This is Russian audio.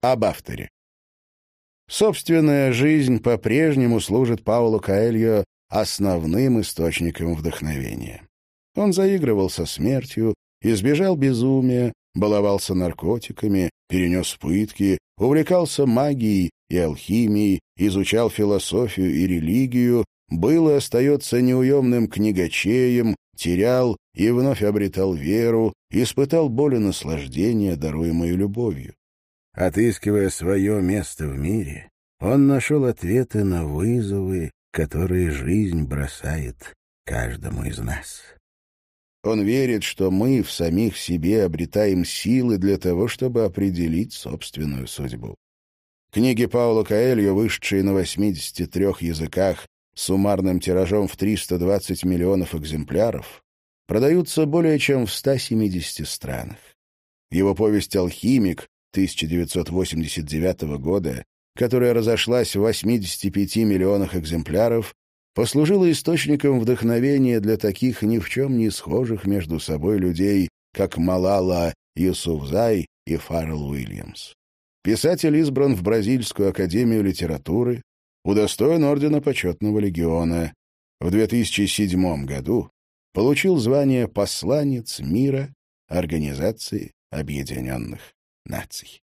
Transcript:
Об авторе. Собственная жизнь по-прежнему служит Паулу Каэльо основным источником вдохновения. Он заигрывал со смертью, избежал безумия, баловался наркотиками, перенес пытки, увлекался магией и алхимией, изучал философию и религию, был и остается неуемным книгачеем, терял и вновь обретал веру, испытал боль и наслаждение, даруемое любовью. Отыскивая свое место в мире, он нашел ответы на вызовы, которые жизнь бросает каждому из нас. Он верит, что мы в самих себе обретаем силы для того, чтобы определить собственную судьбу. Книги Паула Каэльо, вышедшие на 83 языках с суммарным тиражом в 320 миллионов экземпляров, продаются более чем в 170 странах. Его повесть «Алхимик» 1989 года, которая разошлась в 85 миллионах экземпляров, послужила источником вдохновения для таких ни в чем не схожих между собой людей, как Малала Юсуфзай и Фаррелл Уильямс. Писатель избран в Бразильскую академию литературы, удостоен ордена почетного легиона. В 2007 году получил звание «Посланец мира» Организации Объединенных Nazi.